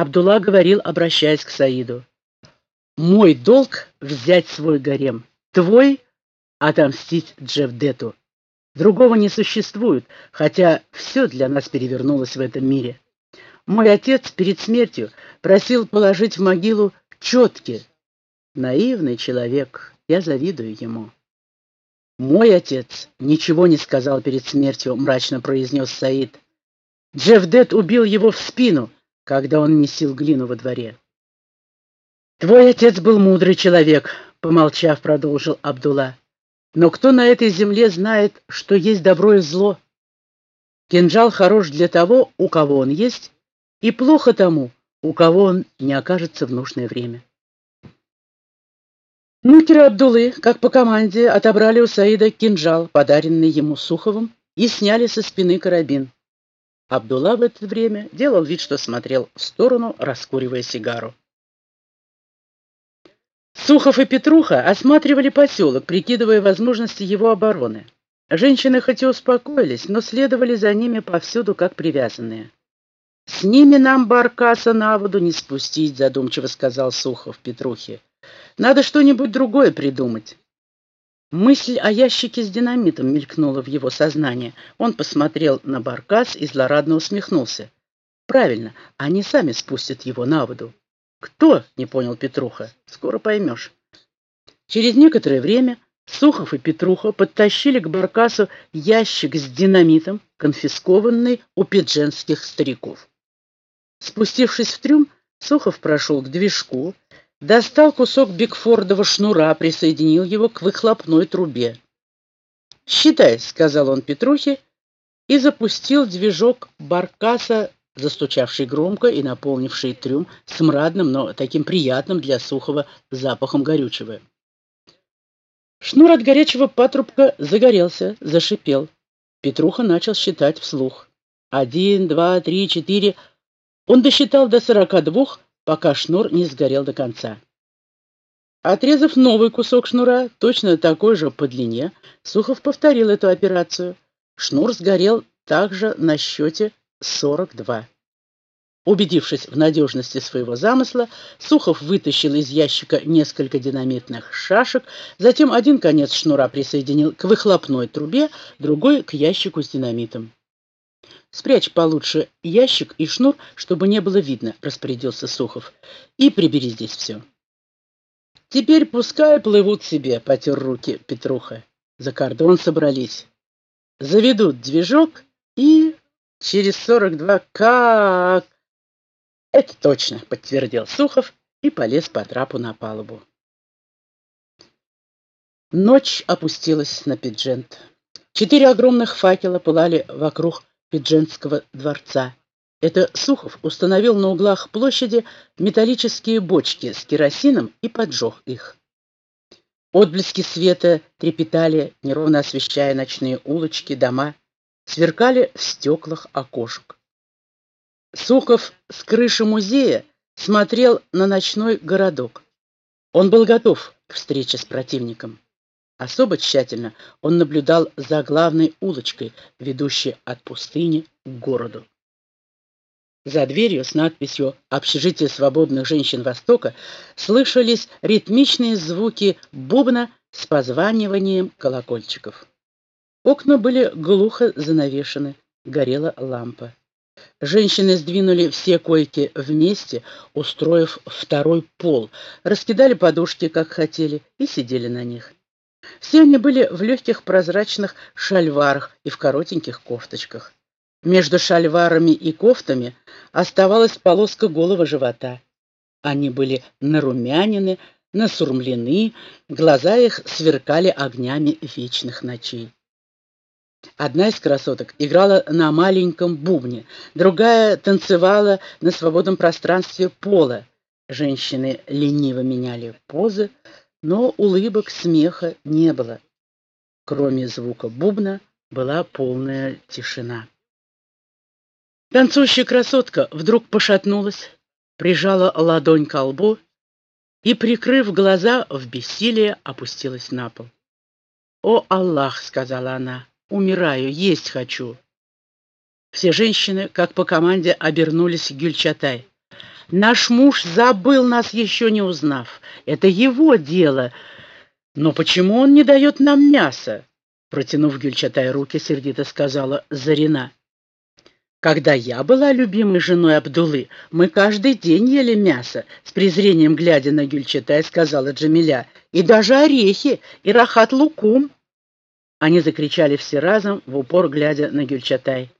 Абдулла говорил, обращаясь к Саиду. «Мой долг — взять свой гарем, твой — отомстить Джевдету. Другого не существует, хотя все для нас перевернулось в этом мире. Мой отец перед смертью просил положить в могилу четки. Наивный человек, я завидую ему». «Мой отец ничего не сказал перед смертью», — мрачно произнес Саид. «Джефф убил его в спину, когда он месил глину во дворе». «Твой отец был мудрый человек», — помолчав, продолжил Абдулла. «Но кто на этой земле знает, что есть добро и зло? Кинжал хорош для того, у кого он есть, и плохо тому, у кого он не окажется в нужное время». Нукеры Абдулы, как по команде, отобрали у Саида кинжал, подаренный ему Суховым, и сняли со спины карабин. Абдулла в это время делал вид, что смотрел в сторону, раскуривая сигару. Сухов и Петруха осматривали поселок, прикидывая возможности его обороны. Женщины хоть и успокоились, но следовали за ними повсюду, как привязанные. «С ними нам баркаса на воду не спустить», — задумчиво сказал Сухов Петрухе. Надо что-нибудь другое придумать. Мысль о ящике с динамитом мелькнула в его сознание. Он посмотрел на баркас и злорадно усмехнулся. Правильно, они сами спустят его на воду. Кто? Не понял Петруха. Скоро поймешь. Через некоторое время Сухов и Петруха подтащили к баркасу ящик с динамитом, конфискованный у пидженских стариков. Спустившись в трюм, Сухов прошел к движку, Достал кусок Бигфордова шнура, присоединил его к выхлопной трубе. «Считай», — сказал он Петрухе, и запустил движок баркаса, застучавший громко и наполнивший трюм смрадным, но таким приятным для Сухого запахом горючего. Шнур от горячего патрубка загорелся, зашипел. Петруха начал считать вслух. Один, два, три, четыре. Он досчитал до сорока двух, пока шнур не сгорел до конца. Отрезав новый кусок шнура, точно такой же по длине, Сухов повторил эту операцию. Шнур сгорел также на счете 42. Убедившись в надежности своего замысла, Сухов вытащил из ящика несколько динамитных шашек, затем один конец шнура присоединил к выхлопной трубе, другой — к ящику с динамитом. «Спрячь получше ящик и шнур, чтобы не было видно», — распорядился Сухов. «И прибери здесь все». «Теперь пускай плывут себе», — потер руки Петруха. За кордон собрались. Заведут движок и через сорок два как... Это точно, подтвердил Сухов и полез по трапу на палубу. Ночь опустилась на Пиджент. Четыре огромных факела пылали вокруг Пиджентского дворца. Это Сухов установил на углах площади металлические бочки с керосином и поджег их. Отблески света трепетали, неровно освещая ночные улочки, дома, сверкали в стеклах окошек. Сухов с крыши музея смотрел на ночной городок. Он был готов к встрече с противником. Особо тщательно он наблюдал за главной улочкой, ведущей от пустыни к городу. За дверью с надписью «Общежитие свободных женщин Востока» слышались ритмичные звуки бубна с позваниванием колокольчиков. Окна были глухо занавешены, горела лампа. Женщины сдвинули все койки вместе, устроив второй пол, раскидали подушки, как хотели, и сидели на них. Все они были в легких прозрачных шальварах и в коротеньких кофточках. Между шальварами и кофтами оставалась полоска голого живота. Они были нарумянины, насурмлены, глаза их сверкали огнями вечных ночей. Одна из красоток играла на маленьком бубне, другая танцевала на свободном пространстве пола. Женщины лениво меняли позы, но улыбок, смеха не было. Кроме звука бубна была полная тишина. Танцующая красотка вдруг пошатнулась, прижала ладонь к лбу и, прикрыв глаза, в бессилие опустилась на пол. «О, Аллах!» — сказала она. «Умираю, есть хочу!» Все женщины, как по команде, обернулись к Гюльчатай. Наш муж забыл нас, еще не узнав. Это его дело. Но почему он не дает нам мяса? Протянув Гюльчатай руки, сердито сказала Зарина. Когда я была любимой женой Абдулы, мы каждый день ели мясо, с презрением глядя на Гюльчатай, сказала Джамиля, и даже орехи, и рахат лукум. Они закричали все разом, в упор глядя на Гюльчатай.